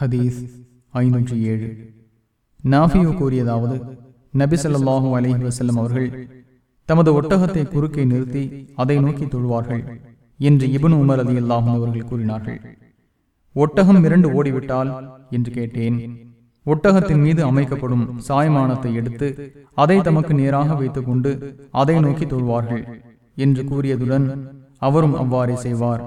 ஹதீஸ் ஐநூற்றி ஏழு. நாஃபியோ கூறியதாவது நபி ஸல்லல்லாஹு அலைஹி வஸல்லம் அவர்கள் தமது ஒட்டகத்தை குறுக்கே நிறுத்தி அதை நோக்கி தொழுவார்கள் என்று இபன் உமர் அலி அல்லாஹும் அவர்கள் கூறினார்கள். ஒட்டகம் இரண்டு ஓடிவிட்டால் என்று கேட்டேன். ஒட்டகத்தின் மீது அமைக்கப்படும் சாய்மானத்தை எடுத்து அதை தமக்கு நேராக வைத்துக் கொண்டு அதை நோக்கி தொழுவார்கள் என்று கூறியதுடன் அவரும் அவ்வாறே செய்வார்.